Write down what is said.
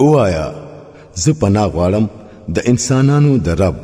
اوایا زه پناه غواړم د انسانانو د رب